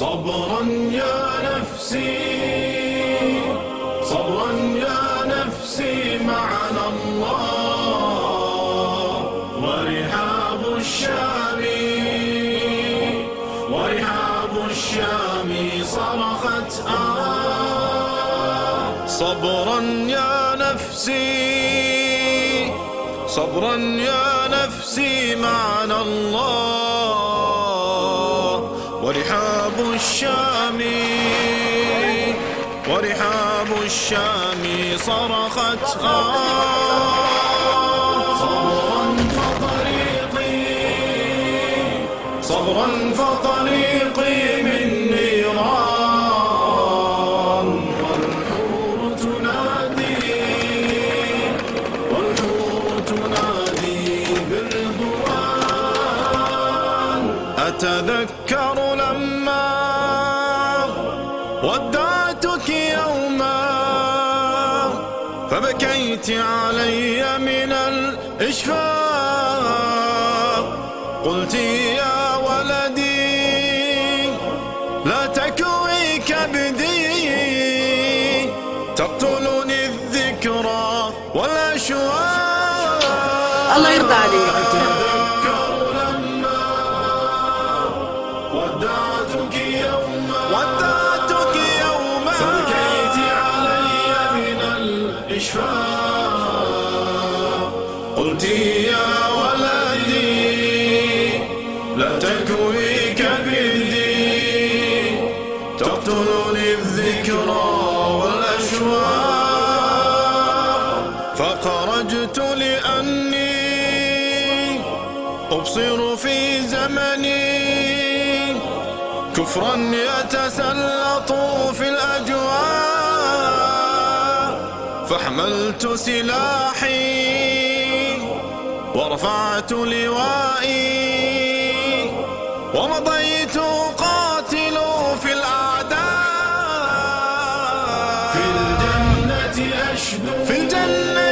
صبرا يا نفسي صبرا يا نفسي معنا الله. ورحاب الشام ورحاب الشام صرخت آه. صبرا يا نفسي صبرا يا نفسي معنا الله. ورحاب الشام. ورحاب الشام صرخت صبرا فطريقي. صبرا فطريقي. أتذكر لما ودعتك يوما فبكيت علي من الإشفاق. قلت يا ولدي لا تكوي كبدي تقتلني الذكرى والأشواق. الله يرضى عليك. الإشفاق قلت يا ولدي لا تكوي كبدي. تقتلني الذكرى والأشواق. فخرجت لأني أبصر في زمني. كفرا يتسلط في الأجواء. فحملت سلاحي ورفعت لوائي ومضيت أقاتل في الأعداء. في الجنة أشدو. في الجنة